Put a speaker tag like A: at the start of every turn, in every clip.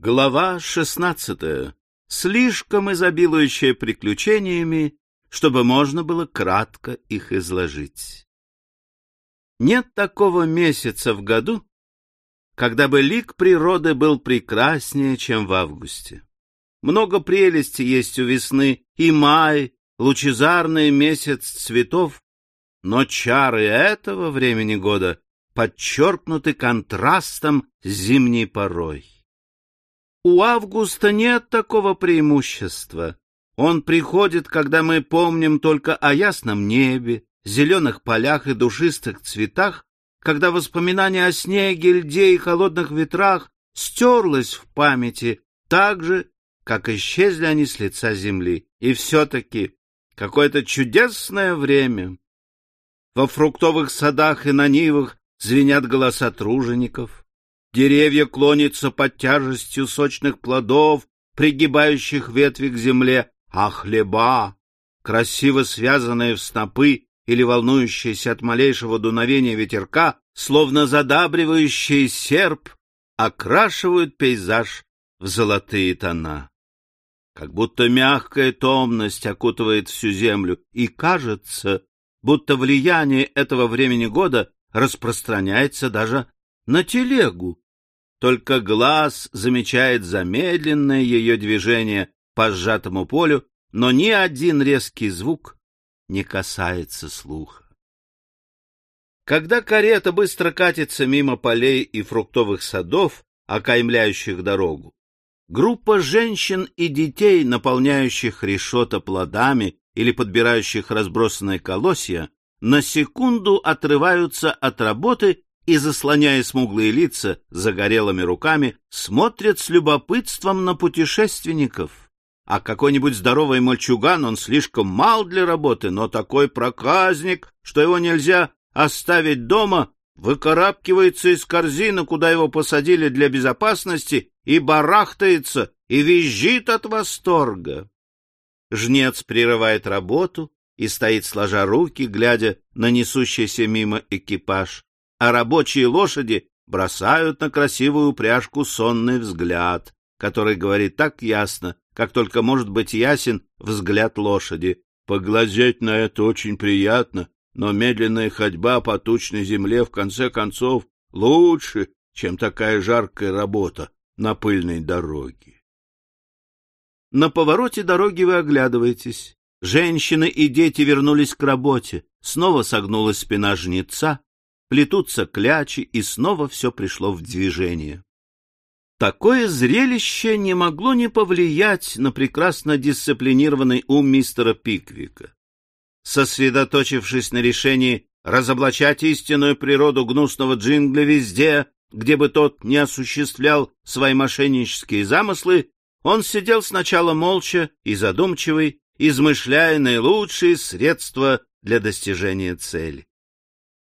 A: Глава шестнадцатая. Слишком изобилующая приключениями, чтобы можно было кратко их изложить. Нет такого месяца в году, когда бы лик природы был прекраснее, чем в августе. Много прелести есть у весны, и май, лучезарный месяц цветов, но чары этого времени года подчеркнуты контрастом зимней порой. У Августа нет такого преимущества. Он приходит, когда мы помним только о ясном небе, зеленых полях и душистых цветах, когда воспоминание о снеге, льде и холодных ветрах стерлось в памяти так же, как исчезли они с лица земли. И все-таки какое-то чудесное время. Во фруктовых садах и на нивах звенят голоса тружеников. Деревья клонятся под тяжестью сочных плодов, пригибающих ветви к земле, а хлеба, красиво связанные в снопы или волнующиеся от малейшего дуновения ветерка, словно задабривающий серп, окрашивают пейзаж в золотые тона. Как будто мягкая томность окутывает всю землю, и кажется, будто влияние этого времени года распространяется даже на телегу. Только глаз замечает замедленное ее движение по сжатому полю, но ни один резкий звук не касается слуха. Когда карета быстро катится мимо полей и фруктовых садов, окаймляющих дорогу, группа женщин и детей, наполняющих решета плодами или подбирающих разбросанные колосья, на секунду отрываются от работы и, заслоняя смуглые лица загорелыми руками, смотрят с любопытством на путешественников. А какой-нибудь здоровый мальчуган, он слишком мал для работы, но такой проказник, что его нельзя оставить дома, выкарабкивается из корзины, куда его посадили для безопасности, и барахтается, и визжит от восторга. Жнец прерывает работу и стоит сложа руки, глядя на несущийся мимо экипаж а рабочие лошади бросают на красивую упряжку сонный взгляд, который говорит так ясно, как только может быть ясен взгляд лошади. Поглазеть на это очень приятно, но медленная ходьба по тучной земле в конце концов лучше, чем такая жаркая работа на пыльной дороге. На повороте дороги вы оглядываетесь. Женщины и дети вернулись к работе. Снова согнулась спина жнеца, плетутся клячи, и снова все пришло в движение. Такое зрелище не могло не повлиять на прекрасно дисциплинированный ум мистера Пиквика. Сосредоточившись на решении разоблачать истинную природу гнусного джингля везде, где бы тот не осуществлял свои мошеннические замыслы, он сидел сначала молча и задумчивый, измышляя наилучшие средства для достижения цели.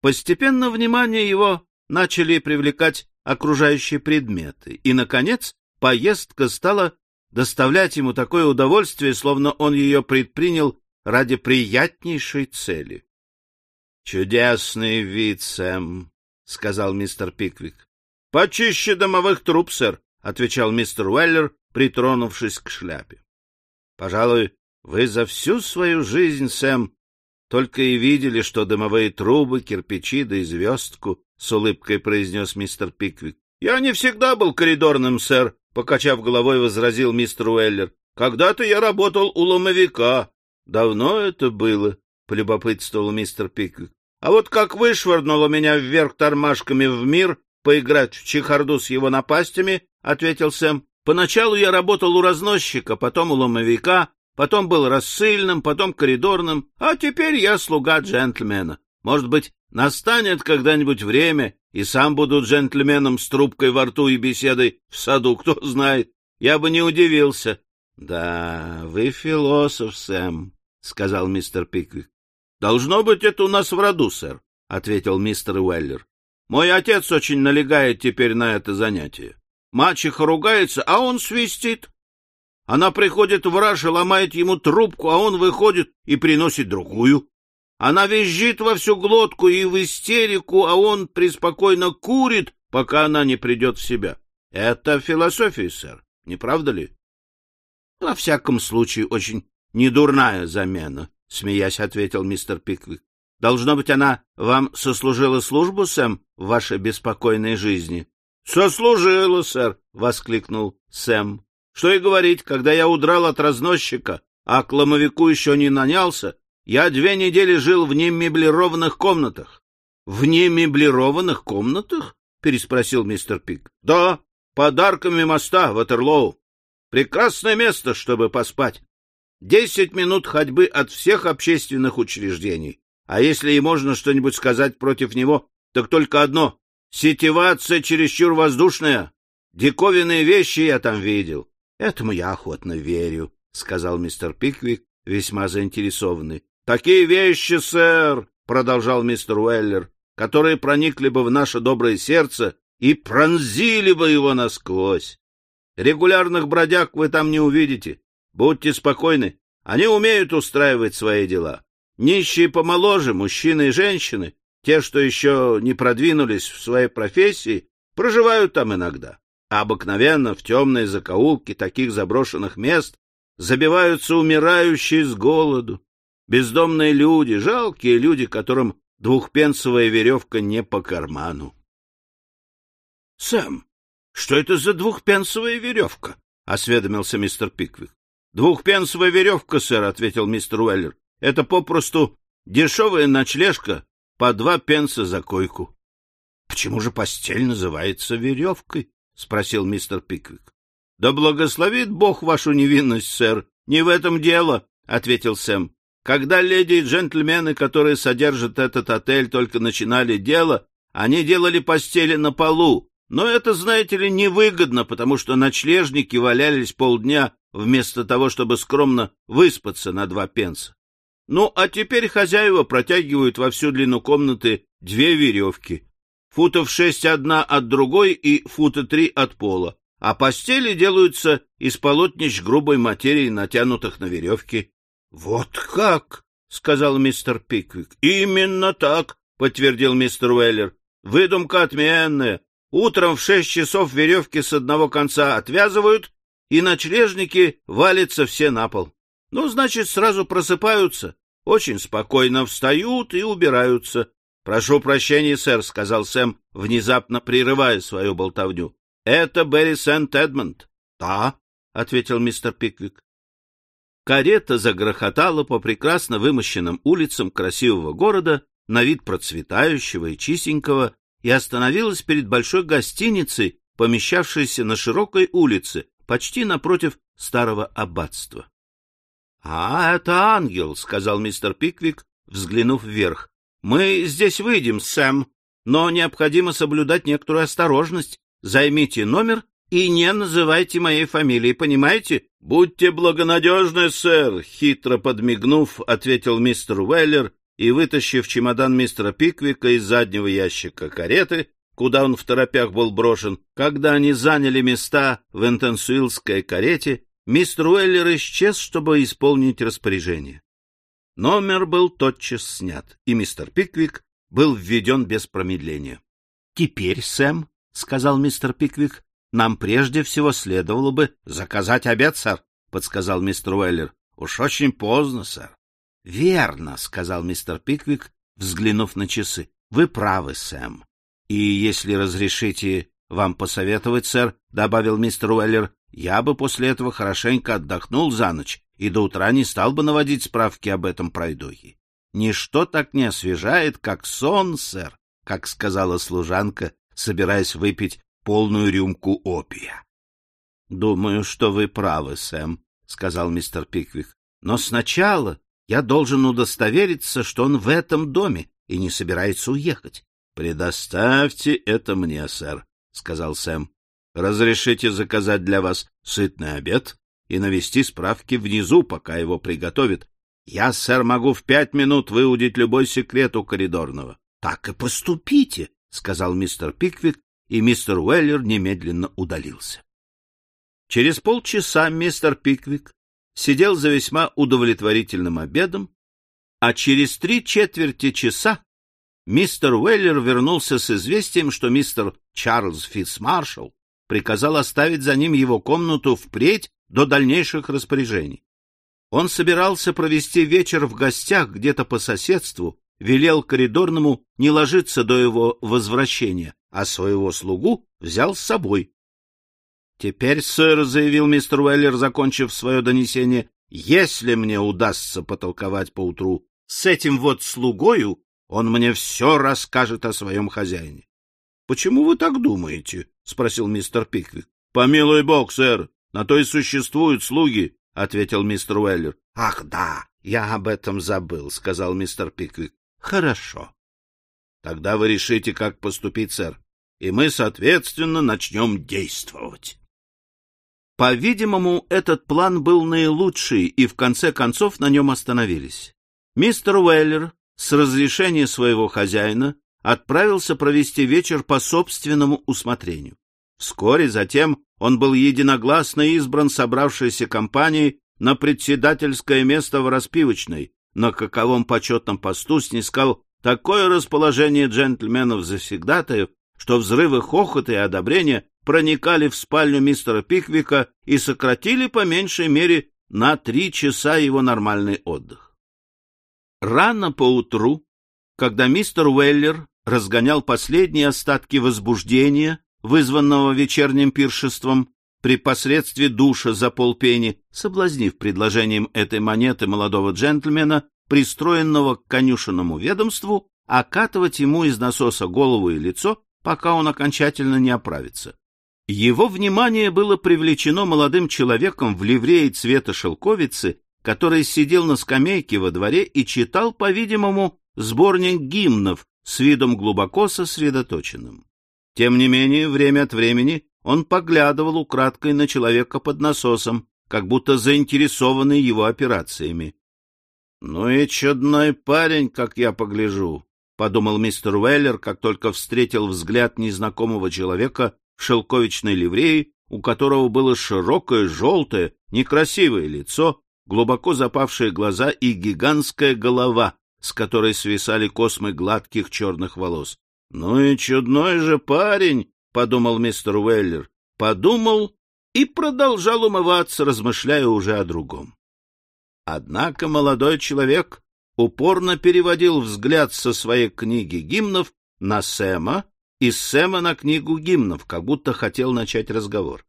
A: Постепенно внимание его начали привлекать окружающие предметы, и, наконец, поездка стала доставлять ему такое удовольствие, словно он ее предпринял ради приятнейшей цели. — Чудесный вид, Сэм, — сказал мистер Пиквик. — Почище домовых труб, сэр, — отвечал мистер Уэллер, притронувшись к шляпе. — Пожалуй, вы за всю свою жизнь, Сэм, только и видели, что дымовые трубы, кирпичи да и звездку, — с улыбкой произнес мистер Пиквик. — Я не всегда был коридорным, сэр, — покачав головой, возразил мистер Уэллер. — Когда-то я работал у ломовика. — Давно это было, — полюбопытствовал мистер Пиквик. — А вот как вышвырнуло меня вверх тормашками в мир поиграть в чехарду с его напастями, — ответил Сэм. — Поначалу я работал у разносчика, потом у ломовика, потом был рассыльным, потом коридорным, а теперь я слуга джентльмена. Может быть, настанет когда-нибудь время, и сам буду джентльменом с трубкой во рту и беседой в саду, кто знает. Я бы не удивился. — Да, вы философ, Сэм, — сказал мистер Пиквик. — Должно быть, это у нас в роду, сэр, — ответил мистер Уэллер. — Мой отец очень налегает теперь на это занятие. Мачеха ругается, а он свистит. Она приходит в раж и ломает ему трубку, а он выходит и приносит другую. Она визжит во всю глотку и в истерику, а он преспокойно курит, пока она не придет в себя. — Это философия, сэр, не правда ли? — Во всяком случае, очень недурная замена, — смеясь ответил мистер Пиквик. — Должно быть, она вам сослужила службу, Сэм, в вашей беспокойной жизни? — Сослужила, сэр, — воскликнул Сэм. — Что и говорить, когда я удрал от разносчика, а к ломовику еще не нанялся, я две недели жил в немеблированных комнатах. — В немеблированных комнатах? — переспросил мистер Пик. — Да, подарками моста Ватерлоу. Прекрасное место, чтобы поспать. Десять минут ходьбы от всех общественных учреждений. А если и можно что-нибудь сказать против него, так только одно — сетевация чересчур воздушная. Диковинные вещи я там видел. — Этому я охотно верю, — сказал мистер Пиквик, весьма заинтересованный. — Такие вещи, сэр, — продолжал мистер Уэллер, — которые проникли бы в наше доброе сердце и пронзили бы его насквозь. Регулярных бродяг вы там не увидите. Будьте спокойны, они умеют устраивать свои дела. Нищие помоложе, мужчины и женщины, те, что еще не продвинулись в своей профессии, проживают там иногда. Обыкновенно в темные закоулки таких заброшенных мест забиваются умирающие с голоду. Бездомные люди, жалкие люди, которым двухпенсовая веревка не по карману. — Сэм, что это за двухпенсовая веревка? — осведомился мистер Пиквик. — Двухпенсовая веревка, сэр, — ответил мистер Уэллер. — Это попросту дешевая ночлежка по два пенса за койку. — Почему же постель называется веревкой? — спросил мистер Пиквик. — Да благословит Бог вашу невинность, сэр. Не в этом дело, — ответил Сэм. Когда леди и джентльмены, которые содержат этот отель, только начинали дело, они делали постели на полу. Но это, знаете ли, невыгодно, потому что ночлежники валялись полдня вместо того, чтобы скромно выспаться на два пенса. Ну, а теперь хозяева протягивают во всю длину комнаты две веревки. Футов шесть одна от другой и фута три от пола. А постели делаются из полотнищ грубой материи, натянутых на веревки. — Вот как? — сказал мистер Пиквик. — Именно так, — подтвердил мистер Уэллер. — Выдумка отменная. Утром в шесть часов веревки с одного конца отвязывают, и ночлежники валятся все на пол. Ну, значит, сразу просыпаются, очень спокойно встают и убираются. — Прошу прощения, сэр, — сказал Сэм, внезапно прерывая свою болтовню. — Это Берри Сент-Эдмонд. — Да, — ответил мистер Пиквик. Карета загрохотала по прекрасно вымощенным улицам красивого города, на вид процветающего и чистенького, и остановилась перед большой гостиницей, помещавшейся на широкой улице, почти напротив старого аббатства. — А, это ангел, — сказал мистер Пиквик, взглянув вверх. — Мы здесь выйдем, Сэм, но необходимо соблюдать некоторую осторожность. Займите номер и не называйте моей фамилии, понимаете? — Будьте благонадежны, сэр, — хитро подмигнув, ответил мистер Уэллер и, вытащив чемодан мистера Пиквика из заднего ящика кареты, куда он в торопях был брошен, когда они заняли места в интенсуилской карете, мистер Уэллер исчез, чтобы исполнить распоряжение. Номер был тотчас снят, и мистер Пиквик был введен без промедления. — Теперь, Сэм, — сказал мистер Пиквик, — нам прежде всего следовало бы заказать обед, сэр, — подсказал мистер Уэллер. — Уж очень поздно, сэр. — Верно, — сказал мистер Пиквик, взглянув на часы. — Вы правы, Сэм. И если разрешите вам посоветовать, сэр, — добавил мистер Уэллер, — я бы после этого хорошенько отдохнул за ночь и до утра не стал бы наводить справки об этом пройдохе. Ничто так не освежает, как сон, сэр, как сказала служанка, собираясь выпить полную рюмку опия. — Думаю, что вы правы, Сэм, — сказал мистер Пиквик. — Но сначала я должен удостовериться, что он в этом доме и не собирается уехать. — Предоставьте это мне, сэр, — сказал Сэм. — Разрешите заказать для вас сытный обед и навести справки внизу, пока его приготовят. Я, сэр, могу в пять минут выудить любой секрет у коридорного. — Так и поступите, — сказал мистер Пиквик, и мистер Уэллер немедленно удалился. Через полчаса мистер Пиквик сидел за весьма удовлетворительным обедом, а через три четверти часа мистер Уэллер вернулся с известием, что мистер Чарльз Фитцмаршалл приказал оставить за ним его комнату впредь до дальнейших распоряжений. Он собирался провести вечер в гостях где-то по соседству, велел коридорному не ложиться до его возвращения, а своего слугу взял с собой. — Теперь, сэр, — заявил мистер Уэллер, закончив свое донесение, — если мне удастся потолковать поутру с этим вот слугою, он мне все расскажет о своем хозяине. — Почему вы так думаете? — спросил мистер Пиквик. — Помилуй бог, сэр, на то и существуют слуги, — ответил мистер Уэллер. — Ах, да, я об этом забыл, — сказал мистер Пиквик. — Хорошо. — Тогда вы решите, как поступить, сэр, и мы, соответственно, начнем действовать. По-видимому, этот план был наилучший, и в конце концов на нем остановились. Мистер Уэллер с разрешения своего хозяина отправился провести вечер по собственному усмотрению. Вскоре затем он был единогласно избран собравшейся компанией на председательское место в распивочной, на каковом почетном посту снискал такое расположение джентльменов-завсегдатаев, что взрывы хохота и одобрения проникали в спальню мистера Пиквика и сократили по меньшей мере на три часа его нормальный отдых. Рано поутру, когда мистер Уэллер разгонял последние остатки возбуждения, вызванного вечерним пиршеством, при посредстве душа за полпени, соблазнив предложением этой монеты молодого джентльмена, пристроенного к конюшенному ведомству, окатывать ему из насоса голову и лицо, пока он окончательно не оправится. Его внимание было привлечено молодым человеком в ливрее цвета шелковицы, который сидел на скамейке во дворе и читал, по-видимому, сборник гимнов с видом глубоко сосредоточенным. Тем не менее, время от времени он поглядывал украдкой на человека под насосом, как будто заинтересованный его операциями. — Ну и чудной парень, как я погляжу, — подумал мистер Уэллер, как только встретил взгляд незнакомого человека в шелковичной ливреи, у которого было широкое, желтое, некрасивое лицо, глубоко запавшие глаза и гигантская голова, с которой свисали космы гладких черных волос. — Ну и чудной же парень! — подумал мистер Уэллер. Подумал и продолжал умываться, размышляя уже о другом. Однако молодой человек упорно переводил взгляд со своей книги гимнов на Сэма и Сэма на книгу гимнов, как будто хотел начать разговор.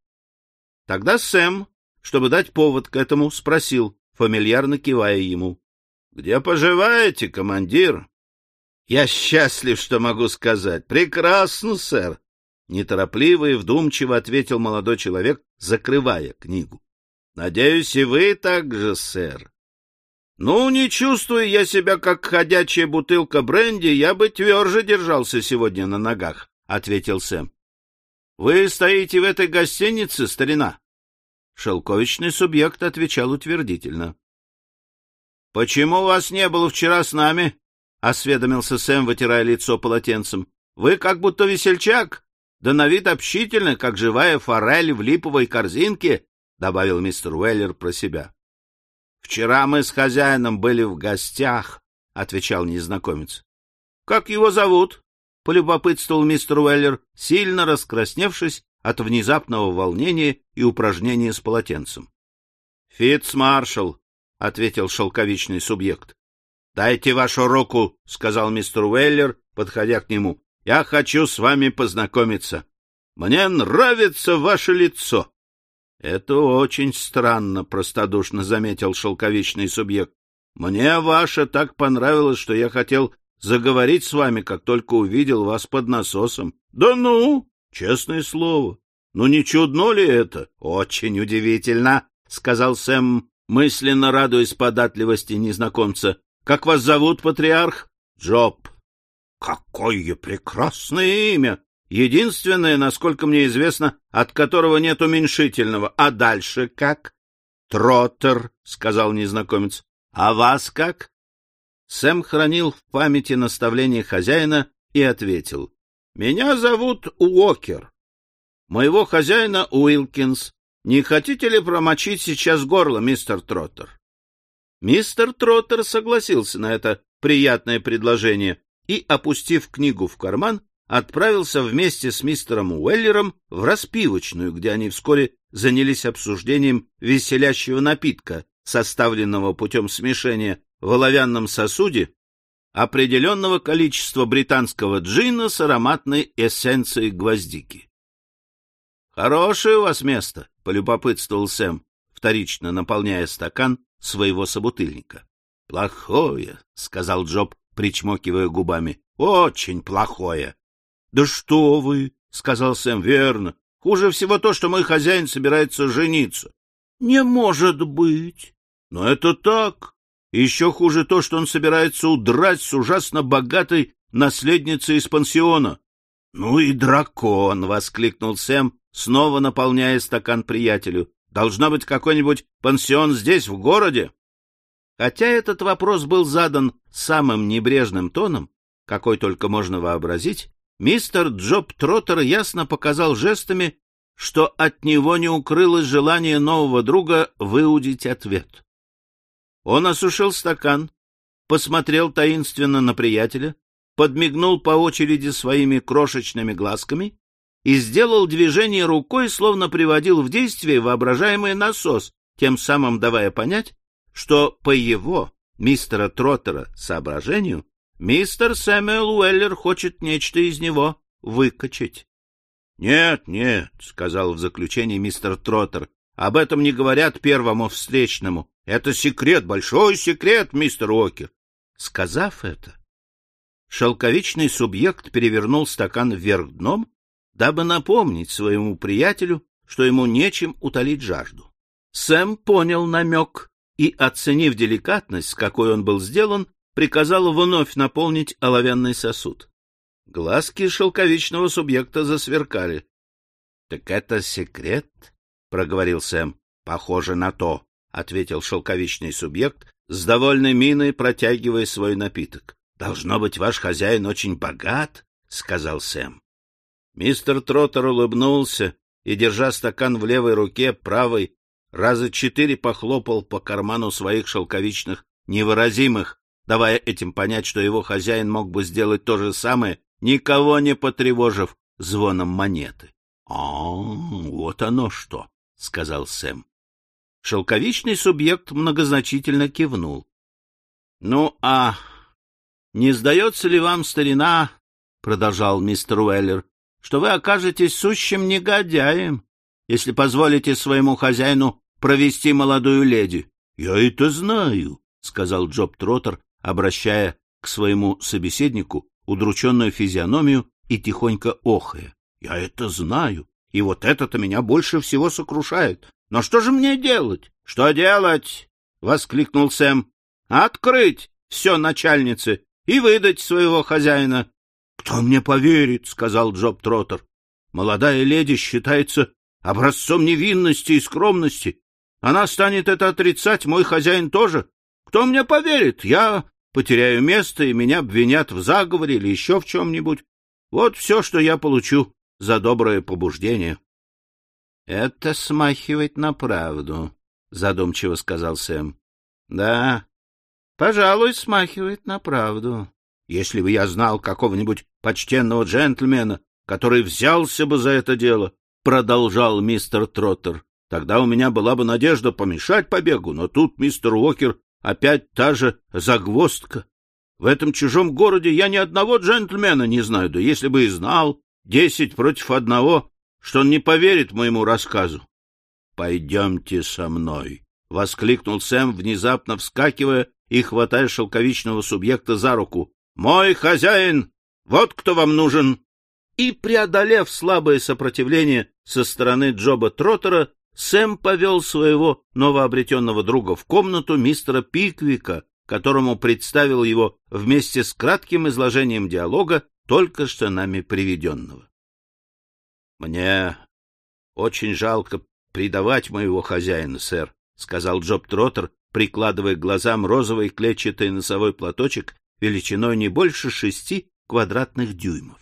A: Тогда Сэм, чтобы дать повод к этому, спросил, фамильярно кивая ему. — Где поживаете, командир? — Я счастлив, что могу сказать. — Прекрасно, сэр. Неторопливо и вдумчиво ответил молодой человек, закрывая книгу. — Надеюсь, и вы так же, сэр. — Ну, не чувствую я себя, как ходячая бутылка бренди, я бы тверже держался сегодня на ногах, — ответил Сэм. — Вы стоите в этой гостинице, старина? Шелковичный субъект отвечал утвердительно. — Почему вас не было вчера с нами? — осведомился Сэм, вытирая лицо полотенцем. — Вы как будто весельчак, да на вид общительный, как живая форель в липовой корзинке, — добавил мистер Уэллер про себя. — Вчера мы с хозяином были в гостях, — отвечал незнакомец. — Как его зовут? — полюбопытствовал мистер Уэллер, сильно раскрасневшись от внезапного волнения и упражнения с полотенцем. — Фитц-маршал, — ответил шелковичный субъект. — Дайте вашу руку, — сказал мистер Уэллер, подходя к нему. — Я хочу с вами познакомиться. Мне нравится ваше лицо. — Это очень странно, — простодушно заметил шелковичный субъект. — Мне ваше так понравилось, что я хотел заговорить с вами, как только увидел вас под насосом. — Да ну! Честное слово. Ну не чудно ли это? Очень удивительно, сказал Сэм, мысленно радуясь податливости незнакомца. Как вас зовут, патриарх? Джоб. Какое прекрасное имя! Единственное, насколько мне известно, от которого нет уменьшительного. А дальше как? Троттер, сказал незнакомец. А вас как? Сэм хранил в памяти наставление хозяина и ответил. Меня зовут Уокер. Моего хозяина Уилкинс. Не хотите ли промочить сейчас горло, мистер Троттер? Мистер Троттер согласился на это приятное предложение и, опустив книгу в карман, отправился вместе с мистером Уэллером в распивочную, где они вскоре занялись обсуждением веселящего напитка, составленного путем смешения в оловянном сосуде определенного количества британского джина с ароматной эссенцией гвоздики. — Хорошее у вас место, — полюбопытствовал Сэм, вторично наполняя стакан своего собутыльника. — Плохое, — сказал Джоб, причмокивая губами. — Очень плохое. — Да что вы, — сказал Сэм, — верно. Хуже всего то, что мой хозяин собирается жениться. — Не может быть. — Но это так. еще хуже то, что он собирается удрать с ужасно богатой наследницей из пансиона. — Ну и дракон! — воскликнул Сэм, снова наполняя стакан приятелю. — Должна быть какой-нибудь пансион здесь, в городе? Хотя этот вопрос был задан самым небрежным тоном, какой только можно вообразить, мистер Джоб Троттер ясно показал жестами, что от него не укрылось желание нового друга выудить ответ. Он осушил стакан, посмотрел таинственно на приятеля, подмигнул по очереди своими крошечными глазками и сделал движение рукой, словно приводил в действие воображаемый насос, тем самым давая понять, что по его, мистера Троттера, соображению, мистер Сэмюэл Уэллер хочет нечто из него выкачать. — Нет, нет, — сказал в заключении мистер Троттер, — об этом не говорят первому встречному. Это секрет, большой секрет, мистер Уокер. Сказав это, шелковичный субъект перевернул стакан вверх дном, дабы напомнить своему приятелю, что ему нечем утолить жажду. Сэм понял намек и, оценив деликатность, с какой он был сделан, приказал вновь наполнить оловянный сосуд. Глазки шелковичного субъекта засверкали. — Так это секрет? — проговорил Сэм. — Похоже на то, — ответил шелковичный субъект, с довольной миной протягивая свой напиток. — Должно быть, ваш хозяин очень богат, — сказал Сэм. Мистер Троттер улыбнулся и, держа стакан в левой руке, правой, раза четыре похлопал по карману своих шелковичных невыразимых, давая этим понять, что его хозяин мог бы сделать то же самое, никого не потревожив звоном монеты. — А, вот оно что, — сказал Сэм. Шелковичный субъект многозначительно кивнул. — Ну, а не сдается ли вам, старина, — продолжал мистер Уэллер, — что вы окажетесь сущим негодяем, если позволите своему хозяину провести молодую леди? — Я это знаю, — сказал Джоб Троттер, обращая к своему собеседнику удрученную физиономию и тихонько охая. — Я это знаю, и вот это-то меня больше всего сокрушает. Но что же мне делать? — Что делать? — воскликнул Сэм. — Открыть все начальнице и выдать своего хозяина. — Кто мне поверит? — сказал Джоб Троттер. — Молодая леди считается образцом невинности и скромности. Она станет это отрицать, мой хозяин тоже. Кто мне поверит? Я потеряю место, и меня обвинят в заговоре или еще в чем-нибудь. Вот все, что я получу за доброе побуждение. — Это смахивает на правду, — задумчиво сказал Сэм. — Да, пожалуй, смахивает на правду. Если бы я знал какого-нибудь почтенного джентльмена, который взялся бы за это дело, — продолжал мистер Троттер, — тогда у меня была бы надежда помешать побегу, но тут мистер Уокер Опять та же загвоздка. В этом чужом городе я ни одного джентльмена не знаю, да если бы и знал, десять против одного, что он не поверит моему рассказу. — Пойдемте со мной, — воскликнул Сэм, внезапно вскакивая и хватая шелковичного субъекта за руку. — Мой хозяин! Вот кто вам нужен! И, преодолев слабое сопротивление со стороны Джоба Троттера, Сэм повел своего новообретенного друга в комнату мистера Пиквика, которому представил его вместе с кратким изложением диалога, только что нами приведенного. — Мне очень жалко предавать моего хозяина, сэр, — сказал Джоб Троттер, прикладывая к глазам розовый клетчатый носовой платочек величиной не больше шести квадратных дюймов.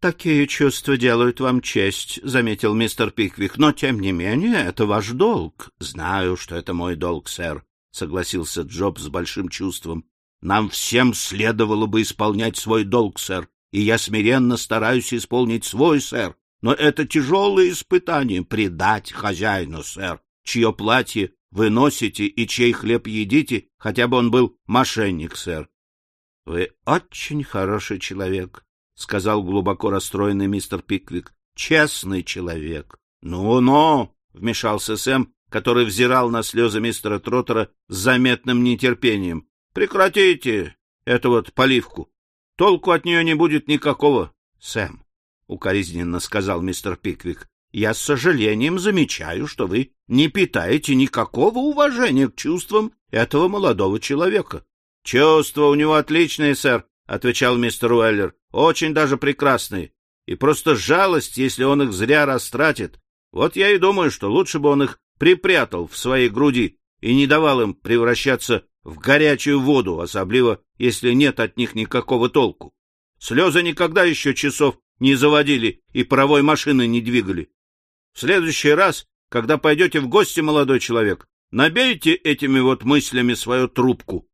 A: Такие чувства делают вам честь, — заметил мистер Пиквик, — но, тем не менее, это ваш долг. — Знаю, что это мой долг, сэр, — согласился Джоб с большим чувством. — Нам всем следовало бы исполнять свой долг, сэр, и я смиренно стараюсь исполнить свой, сэр. Но это тяжелое испытание — предать хозяину, сэр, чье платье вы носите и чей хлеб едите, хотя бы он был мошенник, сэр. — Вы очень хороший человек, — сказал глубоко расстроенный мистер Пиквик. — Честный человек. Ну — Ну-ну, — вмешался Сэм, который взирал на слезы мистера Троттера с заметным нетерпением. — Прекратите эту вот поливку. Толку от нее не будет никакого. — Сэм, — укоризненно сказал мистер Пиквик, — я с сожалением замечаю, что вы не питаете никакого уважения к чувствам этого молодого человека. — Чувства у него отличные, сэр, — отвечал мистер Уэллер, — очень даже прекрасные. И просто жалость, если он их зря растратит. Вот я и думаю, что лучше бы он их припрятал в своей груди и не давал им превращаться в горячую воду, особливо если нет от них никакого толку. Слезы никогда еще часов не заводили и паровой машины не двигали. В следующий раз, когда пойдете в гости, молодой человек, набейте этими вот мыслями свою трубку.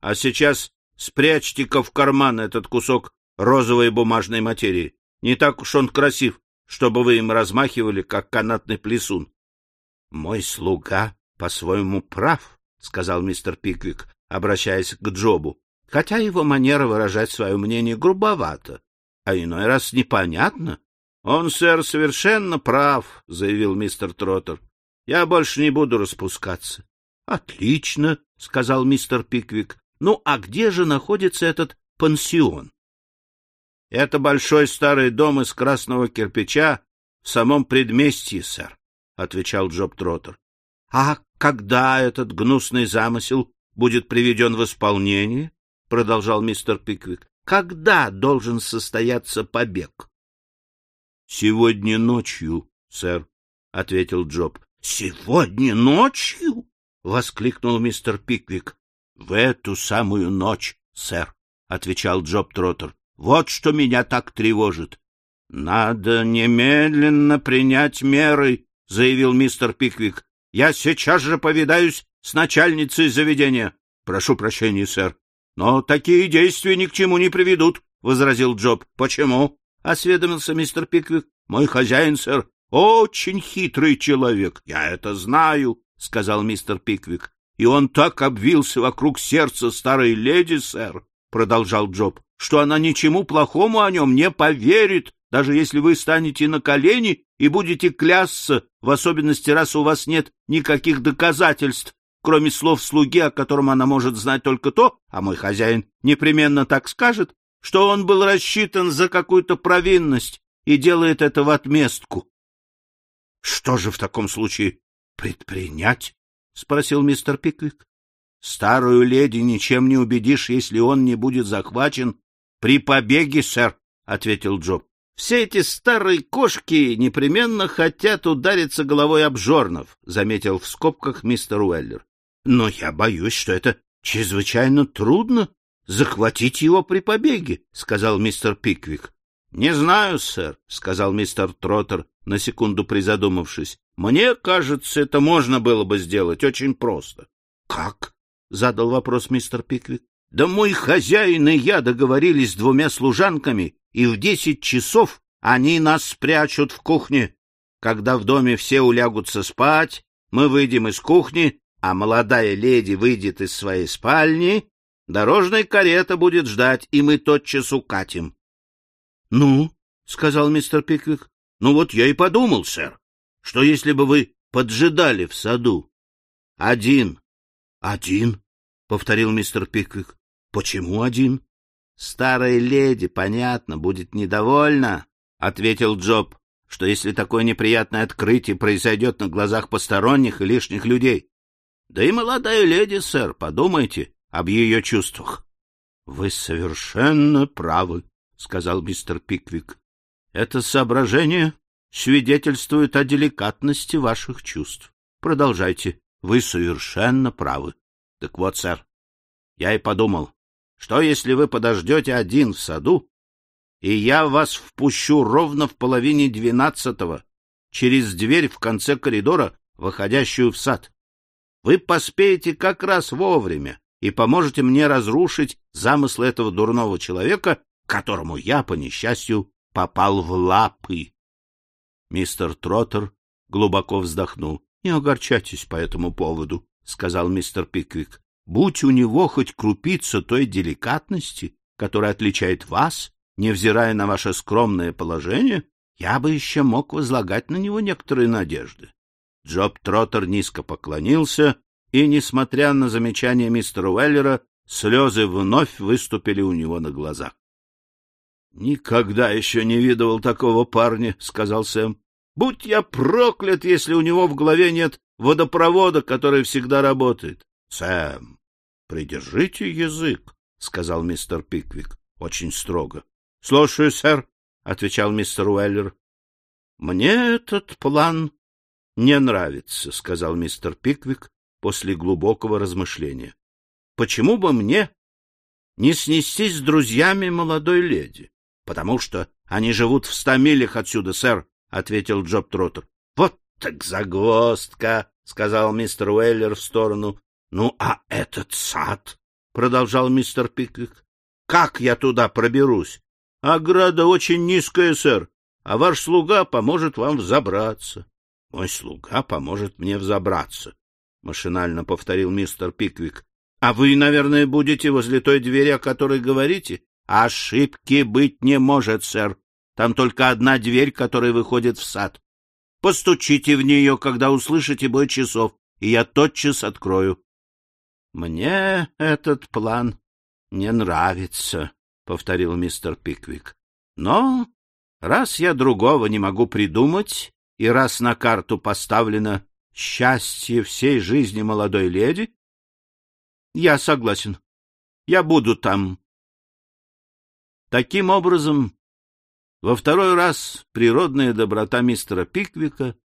A: А сейчас спрячьте-ка в карман этот кусок розовой бумажной материи. Не так уж он красив, чтобы вы им размахивали, как канатный плесун. — Мой слуга по-своему прав, — сказал мистер Пиквик, обращаясь к Джобу, хотя его манера выражать свое мнение грубовата, а иной раз непонятно. — Он, сэр, совершенно прав, — заявил мистер Троттер. — Я больше не буду распускаться. — Отлично, — сказал мистер Пиквик. — Ну, а где же находится этот пансион? — Это большой старый дом из красного кирпича в самом предместье, сэр, — отвечал Джоб Троттер. — А когда этот гнусный замысел будет приведен в исполнение? — продолжал мистер Пиквик. — Когда должен состояться побег? — Сегодня ночью, сэр, — ответил Джоб. — Сегодня ночью? — воскликнул мистер Пиквик. — В эту самую ночь, сэр, — отвечал Джоб Троттер. — Вот что меня так тревожит. — Надо немедленно принять меры, — заявил мистер Пиквик. Я сейчас же повидаюсь с начальницей заведения. — Прошу прощения, сэр. — Но такие действия ни к чему не приведут, — возразил Джоб. — Почему? — осведомился мистер Пиквик. — Мой хозяин, сэр, очень хитрый человек. — Я это знаю, — сказал мистер Пиквик. — И он так обвился вокруг сердца старой леди, сэр, — продолжал Джоб, — что она ничему плохому о нем не поверит, даже если вы станете на колени и будете клясться, в особенности, раз у вас нет никаких доказательств, кроме слов слуги, о котором она может знать только то, а мой хозяин непременно так скажет, что он был рассчитан за какую-то провинность и делает это в отместку. — Что же в таком случае предпринять? — спросил мистер Пиквик. — Старую леди ничем не убедишь, если он не будет захвачен при побеге, сэр, — ответил Джоб. Все эти старые кошки непременно хотят удариться головой об жорнов, — заметил в скобках мистер Уэллер. — Но я боюсь, что это чрезвычайно трудно захватить его при побеге, — сказал мистер Пиквик. — Не знаю, сэр, — сказал мистер Троттер, на секунду призадумавшись. — Мне кажется, это можно было бы сделать очень просто. — Как? — задал вопрос мистер Пиквик. — Да мой хозяин и я договорились с двумя служанками и в десять часов они нас спрячут в кухне. Когда в доме все улягутся спать, мы выйдем из кухни, а молодая леди выйдет из своей спальни, дорожная карета будет ждать, и мы тотчас укатим. — Ну, — сказал мистер Пиквик, — ну вот я и подумал, сэр, что если бы вы поджидали в саду. — Один. — Один, — повторил мистер Пиквик. — Почему один? Старая леди, понятно, будет недовольна, — ответил Джоб, — что если такое неприятное открытие произойдет на глазах посторонних и лишних людей. Да и молодая леди, сэр, подумайте об ее чувствах. — Вы совершенно правы, — сказал мистер Пиквик. — Это соображение свидетельствует о деликатности ваших чувств. Продолжайте. Вы совершенно правы. Так вот, сэр, я и подумал, что, если вы подождете один в саду, и я вас впущу ровно в половине двенадцатого через дверь в конце коридора, выходящую в сад? Вы поспеете как раз вовремя и поможете мне разрушить замыслы этого дурного человека которому я, по несчастью, попал в лапы. Мистер Троттер глубоко вздохнул. — Не огорчайтесь по этому поводу, — сказал мистер Пиквик. — Будь у него хоть крупица той деликатности, которая отличает вас, невзирая на ваше скромное положение, я бы еще мог возлагать на него некоторые надежды. Джоб Троттер низко поклонился, и, несмотря на замечание мистера Уэллера, слезы вновь выступили у него на глазах. — Никогда еще не видывал такого парня, — сказал Сэм. — Будь я проклят, если у него в голове нет водопровода, который всегда работает. — Сэм, придержите язык, — сказал мистер Пиквик очень строго. — Слушаю, сэр, — отвечал мистер Уэллер. — Мне этот план не нравится, — сказал мистер Пиквик после глубокого размышления. — Почему бы мне не снестись с друзьями молодой леди? — Потому что они живут в ста милях отсюда, сэр, — ответил Джоб Троттер. — Вот так загвоздка, — сказал мистер Уэллер в сторону. — Ну, а этот сад? — продолжал мистер Пиквик. — Как я туда проберусь? — Ограда очень низкая, сэр, а ваш слуга поможет вам взобраться. — Мой слуга поможет мне взобраться, — машинально повторил мистер Пиквик. — А вы, наверное, будете возле той двери, о которой говорите? — Ошибки быть не может, сэр. Там только одна дверь, которая выходит в сад. Постучите в нее, когда услышите бой часов, и я тотчас открою. — Мне этот план не нравится, — повторил мистер Пиквик. — Но раз я другого не могу придумать, и раз на карту поставлено счастье всей жизни молодой леди, я согласен. Я буду там. Таким образом, во второй раз природная доброта мистера Пиквика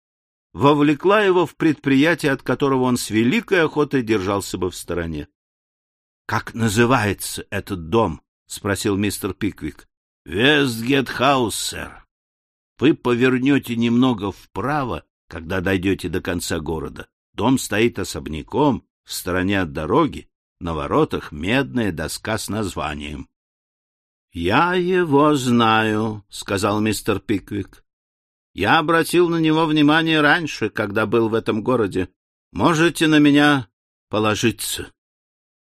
A: вовлекла его в предприятие, от которого он с великой охотой держался бы в стороне. — Как называется этот дом? — спросил мистер Пиквик. — Вестгет-хаус, сэр. Вы повернете немного вправо, когда дойдете до конца города. Дом стоит особняком, в стороне от дороги, на воротах медная доска с названием. — Я его знаю, — сказал мистер Пиквик. — Я обратил на него внимание раньше, когда был в этом городе. Можете на меня положиться.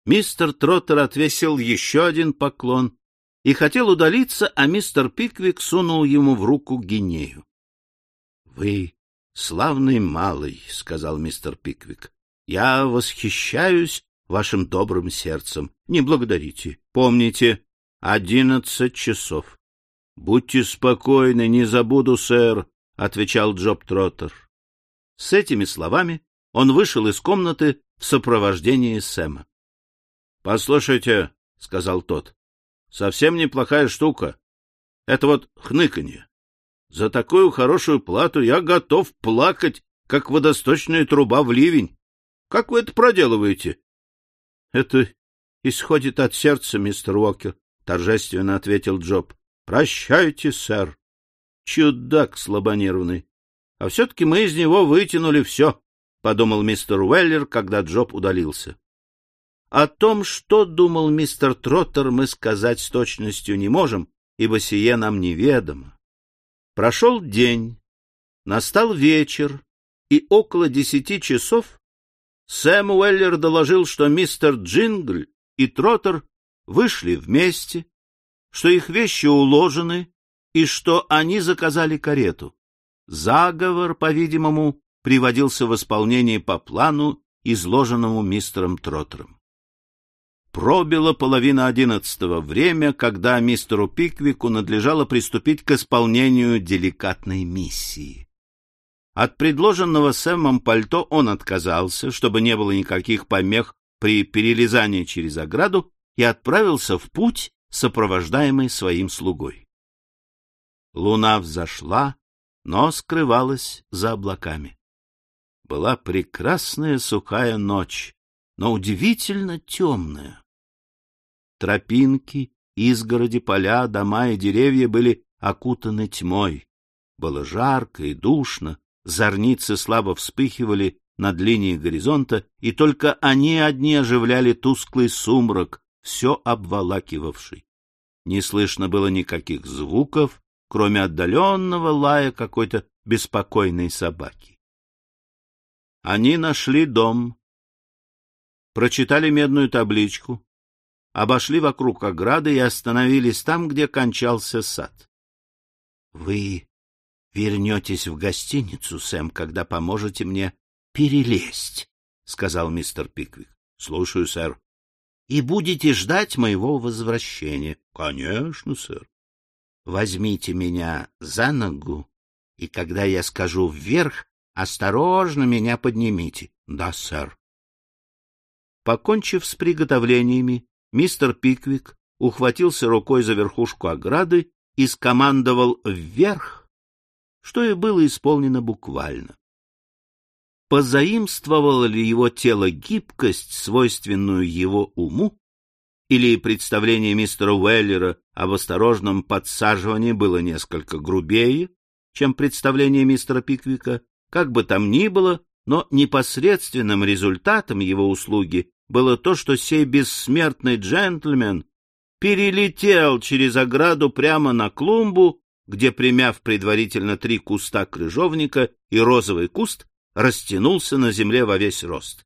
A: Мистер Троттер отвесил еще один поклон и хотел удалиться, а мистер Пиквик сунул ему в руку гинею. — Вы славный малый, — сказал мистер Пиквик. — Я восхищаюсь вашим добрым сердцем. Не благодарите. Помните, одиннадцать часов. — Будьте спокойны, не забуду, сэр, — отвечал Джоб Троттер. С этими словами он вышел из комнаты в сопровождении Сэма. — Послушайте, — сказал тот, Совсем неплохая штука. Это вот хныканье. За такую хорошую плату я готов плакать, как водосточная труба в ливень. Как вы это проделываете? — Это исходит от сердца, мистер Уокер, — торжественно ответил Джоб. — Прощайте, сэр. Чудак слабонервный. А все-таки мы из него вытянули все, — подумал мистер Уэллер, когда Джоб удалился. О том, что думал мистер Троттер, мы сказать с точностью не можем, ибо сие нам неведомо. Прошел день, настал вечер, и около десяти часов Сэм Уэллер доложил, что мистер Джингль и Троттер вышли вместе, что их вещи уложены и что они заказали карету. Заговор, по-видимому, приводился в исполнение по плану, изложенному мистером Троттером. Пробило половина одиннадцатого, время, когда мистеру Пиквику надлежало приступить к исполнению деликатной миссии. От предложенного Сэмом пальто он отказался, чтобы не было никаких помех при перелезании через ограду, и отправился в путь, сопровождаемый своим слугой. Луна взошла, но скрывалась за облаками. Была прекрасная сухая ночь, но удивительно темная. Тропинки, изгороди, поля, дома и деревья были окутаны тьмой. Было жарко и душно, зорницы слабо вспыхивали над линией горизонта, и только они одни оживляли тусклый сумрак, все обволакивавший. Не слышно было никаких звуков, кроме отдаленного лая какой-то беспокойной собаки. Они нашли дом, прочитали медную табличку, обошли вокруг ограды и остановились там, где кончался сад. — Вы вернетесь в гостиницу, Сэм, когда поможете мне перелезть, — сказал мистер Пиквик. — Слушаю, сэр. — И будете ждать моего возвращения. — Конечно, сэр. — Возьмите меня за ногу, и когда я скажу вверх, осторожно меня поднимите. — Да, сэр. Покончив с приготовлениями, мистер Пиквик ухватился рукой за верхушку ограды и скомандовал «вверх», что и было исполнено буквально. Позаимствовало ли его тело гибкость, свойственную его уму, или представление мистера Уэллера об осторожном подсаживании было несколько грубее, чем представление мистера Пиквика, как бы там ни было, но непосредственным результатом его услуги было то, что сей бессмертный джентльмен перелетел через ограду прямо на клумбу, где, примяв предварительно три куста крыжовника и розовый куст, растянулся на земле во весь рост.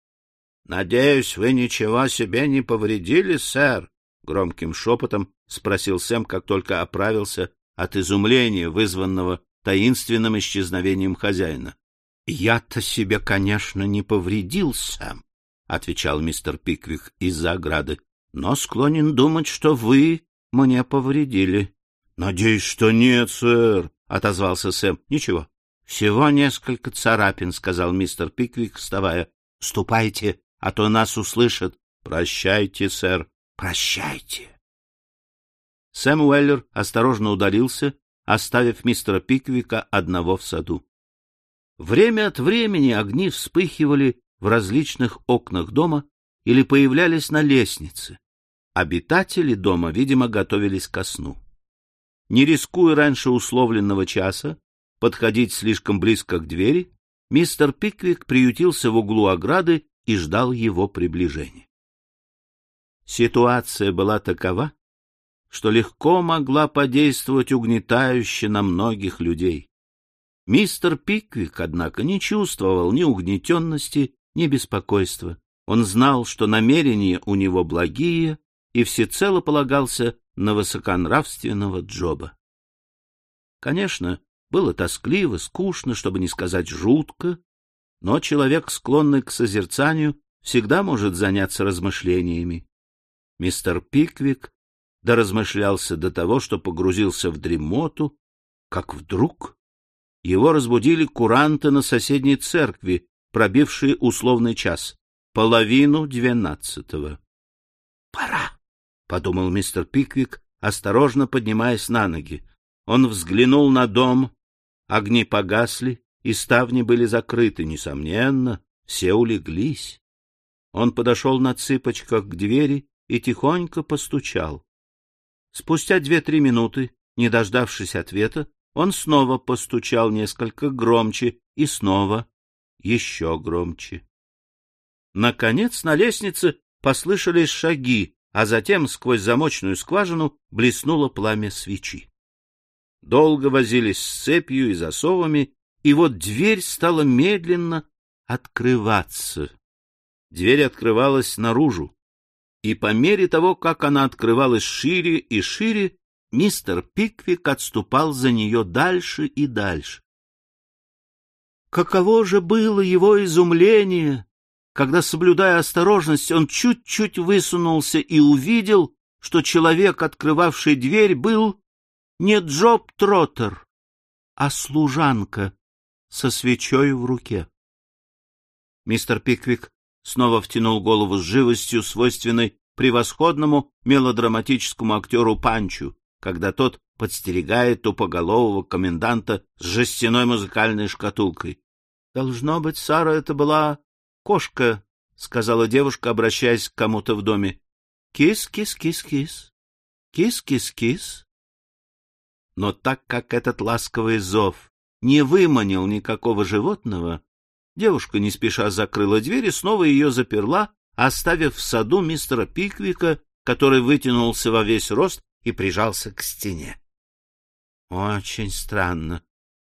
A: — Надеюсь, вы ничего себе не повредили, сэр? — громким шепотом спросил Сэм, как только оправился от изумления, вызванного таинственным исчезновением хозяина. — Я-то себе, конечно, не повредил, Сэм, — отвечал мистер Пиквик из-за ограды, — но склонен думать, что вы мне повредили. — Надеюсь, что нет, сэр, — отозвался Сэм. — Ничего. — Всего несколько царапин, — сказал мистер Пиквик, вставая. — Ступайте, а то нас услышат. — Прощайте, сэр. — Прощайте. Сэм Уэллер осторожно удалился, оставив мистера Пиквика одного в саду. Время от времени огни вспыхивали в различных окнах дома или появлялись на лестнице. Обитатели дома, видимо, готовились ко сну. Не рискуя раньше условленного часа подходить слишком близко к двери, мистер Пиквик приютился в углу ограды и ждал его приближения. Ситуация была такова, что легко могла подействовать угнетающе на многих людей. Мистер Пиквик, однако, не чувствовал ни угнетенности, ни беспокойства. Он знал, что намерения у него благие, и всецело полагался на высоконравственного Джоба. Конечно, было тоскливо, скучно, чтобы не сказать жутко, но человек, склонный к созерцанию, всегда может заняться размышлениями. Мистер Пиквик доразмышлялся до того, что погрузился в дремоту, как вдруг его разбудили куранты на соседней церкви, пробившие условный час, половину двенадцатого. — Пора, — подумал мистер Пиквик, осторожно поднимаясь на ноги. Он взглянул на дом, огни погасли, и ставни были закрыты, несомненно, все улеглись. Он подошел на цыпочках к двери и тихонько постучал. Спустя две-три минуты, не дождавшись ответа, он снова постучал несколько громче и снова еще громче. Наконец на лестнице послышались шаги, а затем сквозь замочную скважину блеснуло пламя свечи. Долго возились с цепью и засовами, и вот дверь стала медленно открываться. Дверь открывалась наружу и по мере того, как она открывалась шире и шире, мистер Пиквик отступал за нее дальше и дальше. Каково же было его изумление, когда, соблюдая осторожность, он чуть-чуть высунулся и увидел, что человек, открывавший дверь, был не Джоб Троттер, а служанка со свечой в руке. Мистер Пиквик снова втянул голову с живостью, свойственной превосходному мелодраматическому актеру Панчу, когда тот подстерегает тупоголового коменданта с жестяной музыкальной шкатулкой. — Должно быть, Сара, это была кошка, — сказала девушка, обращаясь к кому-то в доме. Кис, кис, кис, кис. Кис, кис, кис. Но так как этот ласковый зов не выманил никакого животного, Девушка не спеша закрыла дверь и снова ее заперла, оставив в саду мистера Пиквика, который вытянулся во весь рост и прижался к стене. Очень странно,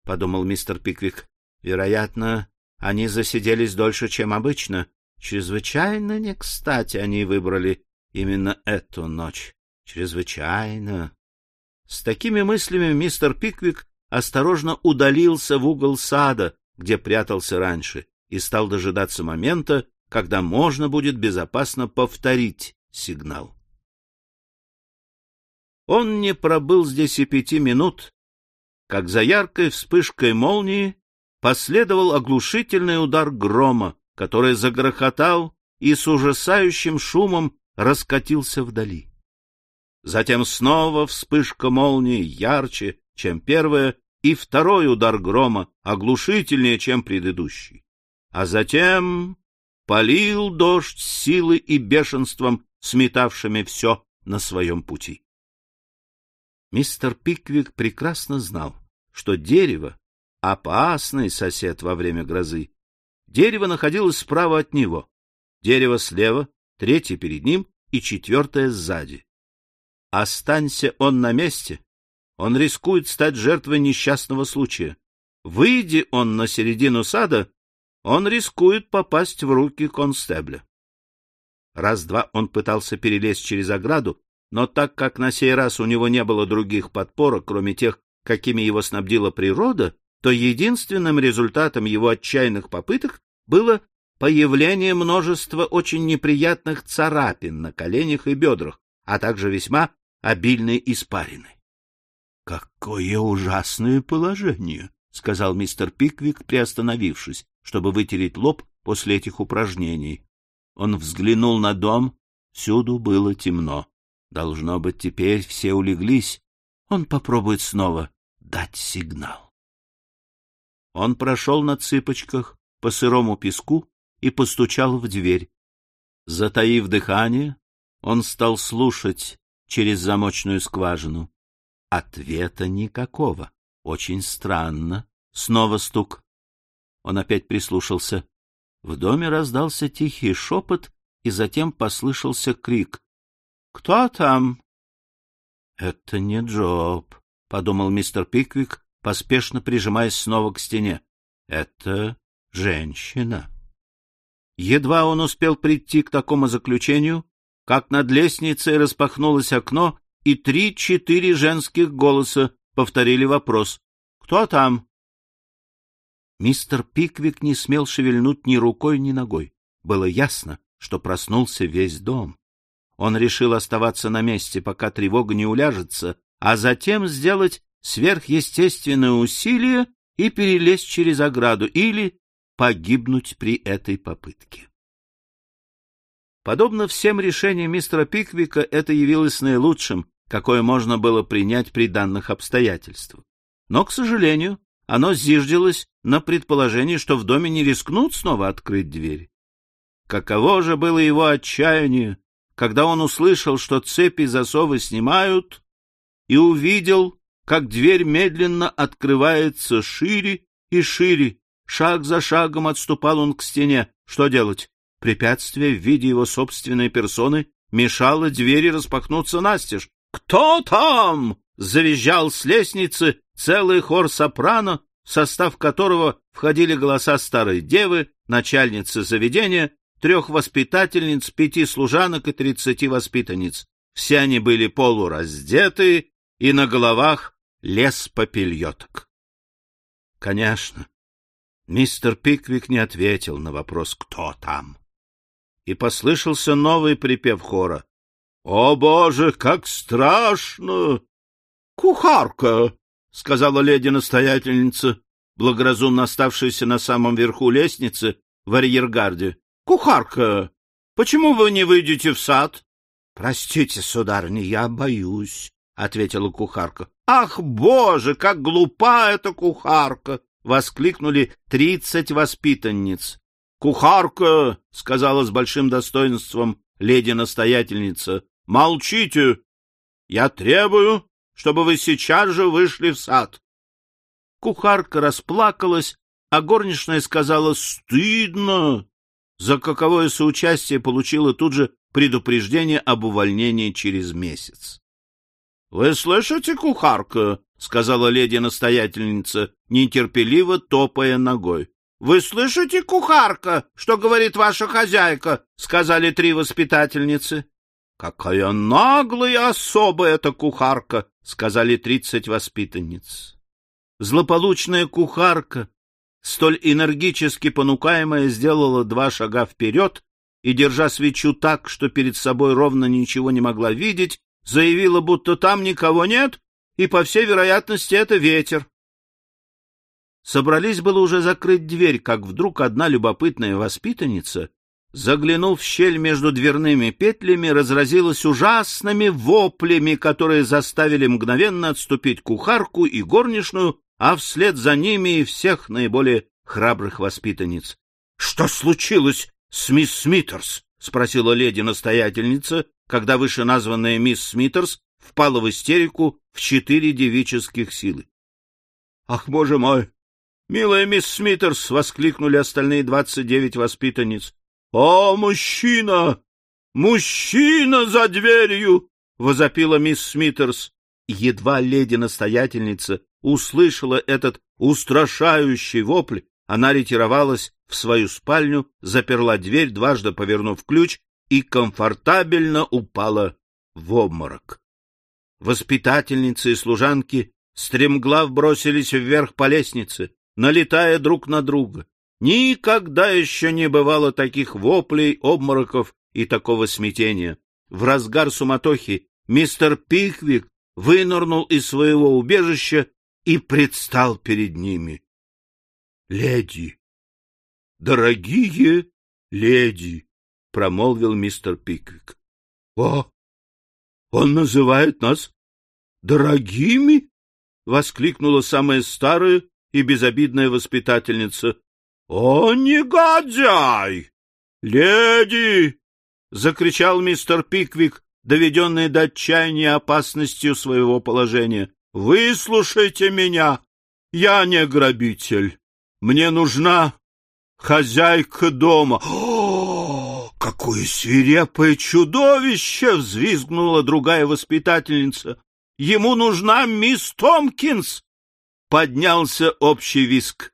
A: подумал мистер Пиквик. Вероятно, они засиделись дольше, чем обычно. Чрезвычайно не кстати они выбрали именно эту ночь. Чрезвычайно. С такими мыслями мистер Пиквик осторожно удалился в угол сада, где прятался раньше, и стал дожидаться момента, когда можно будет безопасно повторить сигнал. Он не пробыл здесь и пяти минут, как за яркой вспышкой молнии последовал оглушительный удар грома, который загрохотал и с ужасающим шумом раскатился вдали. Затем снова вспышка молнии ярче, чем первая, и второй удар грома оглушительнее, чем предыдущий. А затем полил дождь силы и бешенством, сметавшими все на своем пути. Мистер Пиквик прекрасно знал, что дерево — опасный сосед во время грозы. Дерево находилось справа от него, дерево слева, третье перед ним и четвертое сзади. Останься он на месте, он рискует стать жертвой несчастного случая. Выйди он на середину сада, он рискует попасть в руки констебля. Раз-два он пытался перелезть через ограду, но так как на сей раз у него не было других подпорок, кроме тех, какими его снабдила природа, то единственным результатом его отчаянных попыток было появление множества очень неприятных царапин на коленях и бедрах, а также весьма обильной испарины. — Какое ужасное положение! — сказал мистер Пиквик, приостановившись, чтобы вытереть лоб после этих упражнений. Он взглянул на дом, всюду было темно. Должно быть, теперь все улеглись. Он попробует снова дать сигнал. Он прошел на цыпочках по сырому песку и постучал в дверь. Затаив дыхание, он стал слушать через замочную скважину. Ответа никакого. Очень странно. Снова стук. Он опять прислушался. В доме раздался тихий шепот, и затем послышался крик. — Кто там? — Это не Джоб, — подумал мистер Пиквик, поспешно прижимаясь снова к стене. — Это женщина. Едва он успел прийти к такому заключению, как над лестницей распахнулось окно, и три-четыре женских голоса повторили вопрос. «Кто там?» Мистер Пиквик не смел шевельнуть ни рукой, ни ногой. Было ясно, что проснулся весь дом. Он решил оставаться на месте, пока тревога не уляжется, а затем сделать сверхъестественное усилие и перелезть через ограду или погибнуть при этой попытке. Подобно всем решениям мистера Пиквика, это явилось наилучшим, какое можно было принять при данных обстоятельствах. Но, к сожалению, оно зиждилось на предположении, что в доме не рискнут снова открыть дверь. Каково же было его отчаяние, когда он услышал, что цепи засовы снимают, и увидел, как дверь медленно открывается шире и шире. Шаг за шагом отступал он к стене. Что делать? Препятствие в виде его собственной персоны мешало двери распахнуться настежь. «Кто там?» — завизжал с лестницы целый хор сопрано, в состав которого входили голоса старой девы, начальницы заведения, трех воспитательниц, пяти служанок и тридцати воспитанниц. Все они были полураздеты, и на головах лес попельоток. Конечно, мистер Пиквик не ответил на вопрос «Кто там?». И послышался новый припев хора. «О, Боже, как страшно!» «Кухарка!» — сказала леди-настоятельница, благоразумно оставшаяся на самом верху лестницы в арьергарде. — Кухарка, почему вы не выйдете в сад? — Простите, сударыня, я боюсь, — ответила кухарка. — Ах, боже, как глупа эта кухарка! — воскликнули тридцать воспитанниц. — Кухарка, — сказала с большим достоинством леди-настоятельница, — молчите! Я требую, чтобы вы сейчас же вышли в сад. Кухарка расплакалась, а горничная сказала «стыдно» за каковое соучастие получила тут же предупреждение об увольнении через месяц. — Вы слышите, кухарка? — сказала леди-настоятельница, нетерпеливо топая ногой. — Вы слышите, кухарка, что говорит ваша хозяйка? — сказали три воспитательницы. — Какая наглая особа эта кухарка! — сказали тридцать воспитанниц. Злополучная кухарка, столь энергически понукаемая, сделала два шага вперед и, держа свечу так, что перед собой ровно ничего не могла видеть, заявила, будто там никого нет, и, по всей вероятности, это ветер. Собрались было уже закрыть дверь, как вдруг одна любопытная воспитанница, заглянув в щель между дверными петлями, разразилась ужасными воплями, которые заставили мгновенно отступить кухарку и горничную, а вслед за ними и всех наиболее храбрых воспитанниц. — Что случилось с мисс Смитерс? — спросила леди-настоятельница, когда вышеназванная мисс Смитерс впала в истерику в четыре девических силы. — Ах, боже мой! Милая мисс Смитерс! — воскликнули остальные двадцать девять воспитанниц. — О, мужчина! Мужчина за дверью! — возопила мисс Смитерс. Едва леди-настоятельница услышала этот устрашающий вопль, она ретировалась в свою спальню, заперла дверь, дважды повернув ключ, и комфортабельно упала в обморок. Воспитательницы и служанки стремглав бросились вверх по лестнице, налетая друг на друга. Никогда еще не бывало таких воплей, обмороков и такого смятения. В разгар суматохи мистер Пиквик вынырнул из своего убежища и предстал перед ними. — Леди! Дорогие леди! — промолвил мистер Пиквик. — О, он называет нас дорогими? — воскликнула самая старая и безобидная воспитательница. — О, негодяй! — Леди! — закричал мистер Пиквик, доведенный до отчаяния опасностью своего положения. — Выслушайте меня! Я не грабитель. Мне нужна хозяйка дома. Какое свирепое чудовище! взвизгнула другая воспитательница. Ему нужна мисс Томкинс! Поднялся общий виск.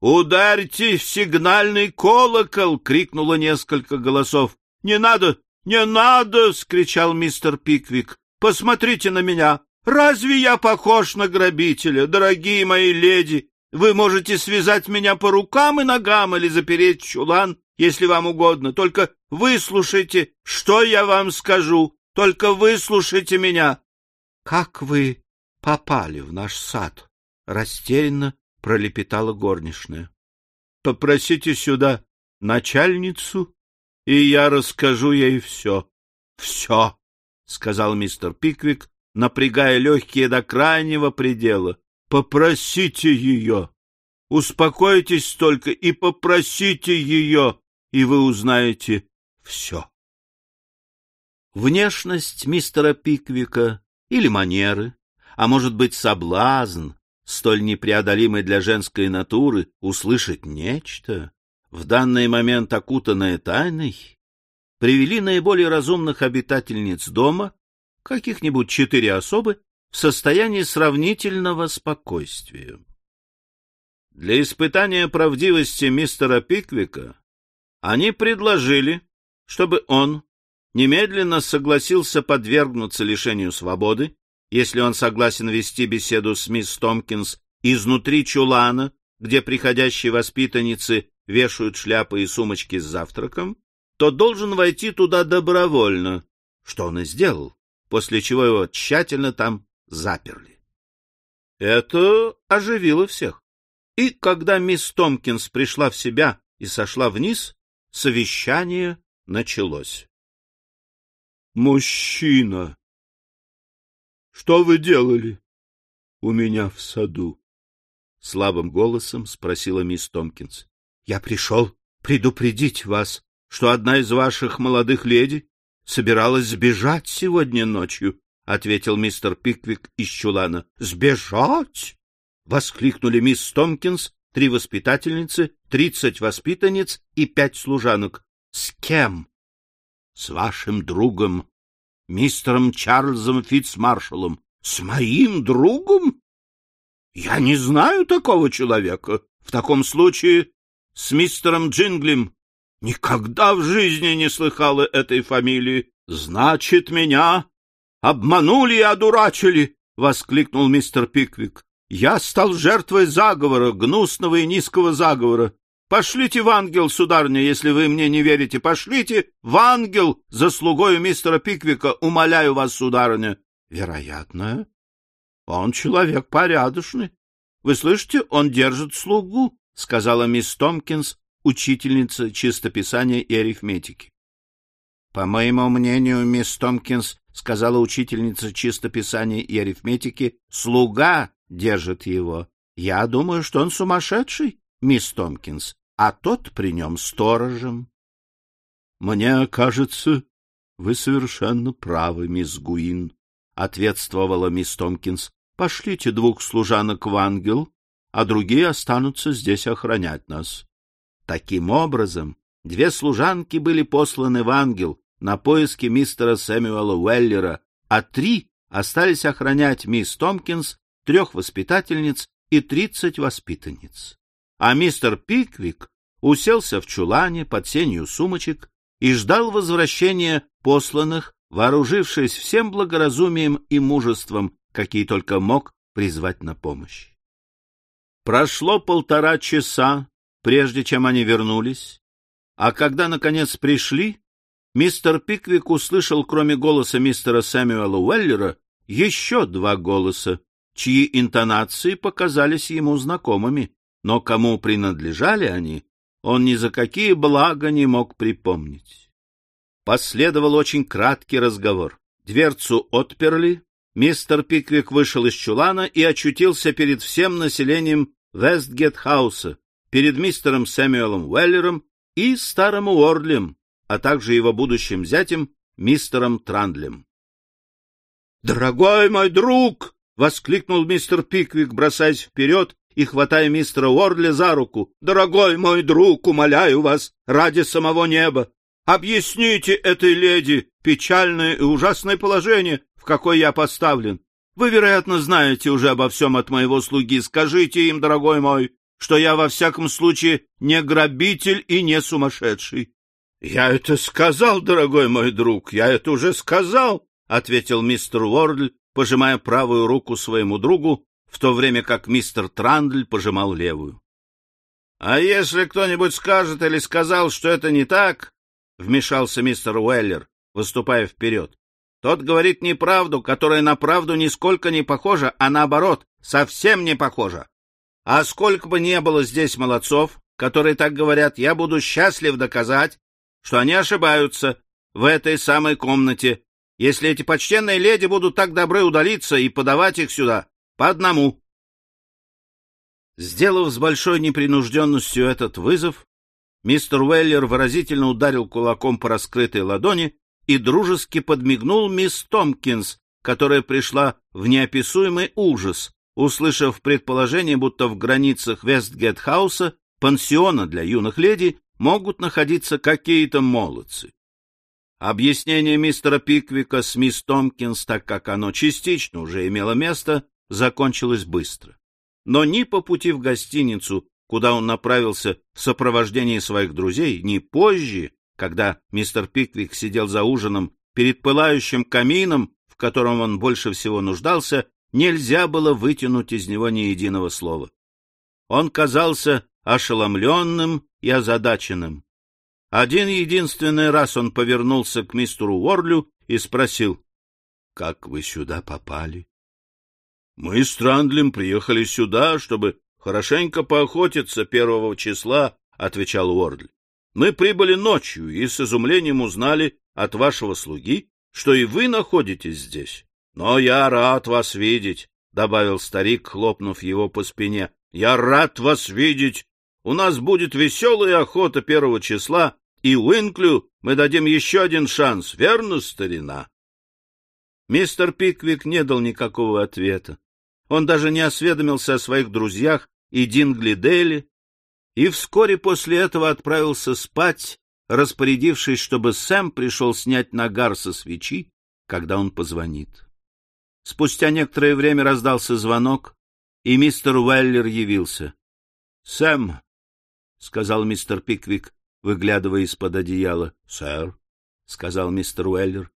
A: «Ударьте в сигнальный колокол!» — крикнуло несколько голосов. «Не надо! Не надо!» — скричал мистер Пиквик. «Посмотрите на меня! Разве я похож на грабителя, дорогие мои леди? Вы можете связать меня по рукам и ногам или запереть чулан, если вам угодно. Только выслушайте, что я вам скажу. Только выслушайте меня. — Как вы попали в наш сад? — растерянно пролепетала горничная. — Попросите сюда начальницу, и я расскажу ей все. — Все, — сказал мистер Пиквик, напрягая легкие до крайнего предела. Попросите ее. Успокойтесь только и попросите ее, и вы узнаете все. Внешность мистера Пиквика или манеры, а может быть соблазн, столь непреодолимый для женской натуры, услышать нечто, в данный момент окутанное тайной, привели наиболее разумных обитательниц дома, каких-нибудь четыре особы, в состоянии сравнительного спокойствия. Для испытания правдивости мистера Пиквика они предложили, чтобы он немедленно согласился подвергнуться лишению свободы, если он согласен вести беседу с мисс Томкинс изнутри чулана, где приходящие воспитанницы вешают шляпы и сумочки с завтраком, то должен войти туда добровольно, что он и сделал, после чего его тщательно там заперли. Это оживило всех. И когда мисс Томкинс пришла в себя и сошла вниз, совещание началось. «Мужчина! Что вы делали у меня в саду?» Слабым голосом спросила мисс Томкинс. «Я пришел предупредить вас, что одна из ваших молодых леди собиралась сбежать сегодня ночью — ответил мистер Пиквик из чулана. — Сбежать? — воскликнули мисс Томкинс, три воспитательницы, тридцать воспитанниц и пять служанок. — С кем? — С вашим другом, мистером Чарльзом Фитцмаршалом. — С моим другом? Я не знаю такого человека. В таком случае с мистером Джинглем. Никогда в жизни не слыхала этой фамилии. Значит, меня обманули и одурачили, — воскликнул мистер Пиквик. Я стал жертвой заговора, гнусного и низкого заговора. Пошлите в ангел, сударня, если вы мне не верите. Пошлите в ангел за слугою мистера Пиквика, умоляю вас, сударыня. Вероятно, он человек порядочный. Вы слышите, он держит слугу, сказала мисс Томкинс, учительница чистописания и арифметики. По моему мнению, мисс Томкинс, сказала учительница чистописания и арифметики, слуга держит его. Я думаю, что он сумасшедший, мисс Томкинс, а тот при нем сторожем. — Мне кажется, вы совершенно правы, мисс Гуин, — ответствовала мисс Томкинс. — Пошлите двух служанок в ангел, а другие останутся здесь охранять нас. Таким образом, две служанки были посланы в ангел на поиски мистера Сэмюэла Уэллера, а три остались охранять мисс Томкинс, трех воспитательниц и тридцать воспитанниц а мистер Пиквик уселся в чулане под сенью сумочек и ждал возвращения посланных, вооружившись всем благоразумием и мужеством, какие только мог призвать на помощь. Прошло полтора часа, прежде чем они вернулись, а когда, наконец, пришли, мистер Пиквик услышал, кроме голоса мистера Сэмюэла Уэллера, еще два голоса, чьи интонации показались ему знакомыми но кому принадлежали они, он ни за какие блага не мог припомнить. Последовал очень краткий разговор. Дверцу отперли, мистер Пиквик вышел из чулана и очутился перед всем населением Вестгет-хауса, перед мистером Сэмюэлом Уэллером и старым Уордлем, а также его будущим зятем, мистером Трандлем. — Дорогой мой друг! — воскликнул мистер Пиквик, бросаясь вперед и хватая мистера Уордли за руку. — Дорогой мой друг, умоляю вас, ради самого неба, объясните этой леди печальное и ужасное положение, в какое я поставлен. Вы, вероятно, знаете уже обо всем от моего слуги. Скажите им, дорогой мой, что я во всяком случае не грабитель и не сумасшедший. — Я это сказал, дорогой мой друг, я это уже сказал, — ответил мистер Уордль, пожимая правую руку своему другу в то время как мистер Трандль пожимал левую. — А если кто-нибудь скажет или сказал, что это не так, — вмешался мистер Уэллер, выступая вперед, — тот говорит неправду, которая на правду нисколько не похожа, а наоборот, совсем не похожа. А сколько бы ни было здесь молодцов, которые так говорят, я буду счастлив доказать, что они ошибаются в этой самой комнате, если эти почтенные леди будут так добры удалиться и подавать их сюда. По одному. Сделав с большой непринужденностью этот вызов, мистер Уэллер выразительно ударил кулаком по раскрытой ладони и дружески подмигнул мисс Томкинс, которая пришла в неописуемый ужас, услышав предположение, будто в границах Вестгет-хауса, пансиона для юных леди, могут находиться какие-то молодцы. Объяснение мистера Пиквика с мисс Томкинс, так как оно частично уже имело место, закончилось быстро. Но ни по пути в гостиницу, куда он направился в сопровождении своих друзей, ни позже, когда мистер Пиквик сидел за ужином перед пылающим камином, в котором он больше всего нуждался, нельзя было вытянуть из него ни единого слова. Он казался ошеломленным и озадаченным. Один единственный раз он повернулся к мистеру Уорлю и спросил, — Как вы сюда попали? Мы с Трандлем приехали сюда, чтобы хорошенько поохотиться первого числа, — отвечал Уордли. Мы прибыли ночью и с изумлением узнали от вашего слуги, что и вы находитесь здесь. Но я рад вас видеть, — добавил старик, хлопнув его по спине. — Я рад вас видеть. У нас будет веселая охота первого числа, и Уинклю мы дадим еще один шанс, верно, старина? Мистер Пиквик не дал никакого ответа. Он даже не осведомился о своих друзьях и Дингли Дейли, и вскоре после этого отправился спать, распорядившись, чтобы Сэм пришел снять нагар со свечи, когда он позвонит. Спустя некоторое время раздался звонок, и мистер Уэллер явился. — Сэм, — сказал мистер Пиквик, выглядывая из-под одеяла. — Сэр, — сказал мистер Уэллер.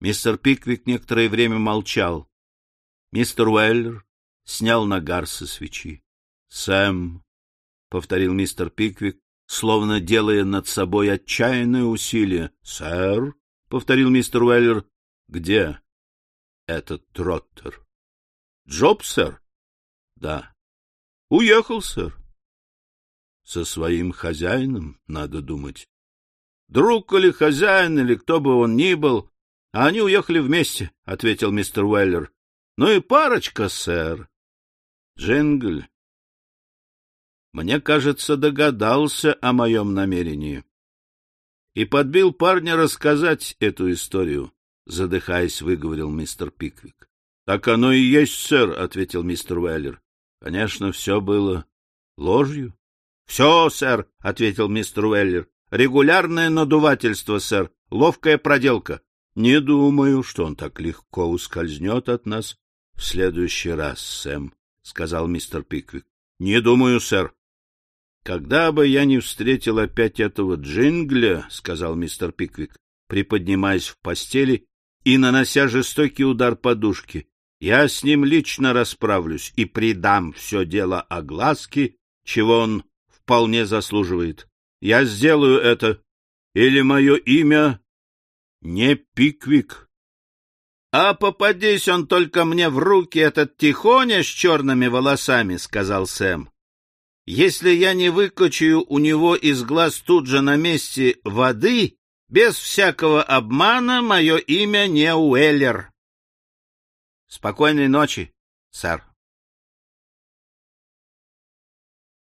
A: Мистер Пиквик некоторое время молчал. Мистер Уэллер снял нагар со свечи. — Сэм, — повторил мистер Пиквик, словно делая над собой отчаянное усилие. — Сэр, — повторил мистер Уэллер, — где этот Троттер? — Джоб, сэр? — Да. — Уехал, сэр. — Со своим хозяином, надо думать. Друг или хозяин, или кто бы он ни был, а они уехали вместе, — ответил мистер Уэллер. — Ну и парочка, сэр. Джингль, мне кажется, догадался о моем намерении. И подбил парня рассказать эту историю, задыхаясь, выговорил мистер Пиквик. — Так оно и есть, сэр, — ответил мистер Уэллер. — Конечно, все было ложью. — Все, сэр, — ответил мистер Уэллер. — Регулярное надувательство, сэр, ловкая проделка. Не думаю, что он так легко ускользнет от нас в следующий раз, Сэм, — сказал мистер Пиквик. — Не думаю, сэр. Когда бы я не встретил опять этого джингля, — сказал мистер Пиквик, приподнимаясь в постели и нанося жестокий удар подушки, — я с ним лично расправлюсь и придам все дело огласке, чего он вполне заслуживает. Я сделаю это, или мое имя не Пиквик. — А попадись он только мне в руки, этот тихоня с черными волосами, — сказал Сэм. Если я не выкачаю у него из глаз тут же на месте воды, без всякого обмана мое имя не Уэллер. — Спокойной ночи, сэр.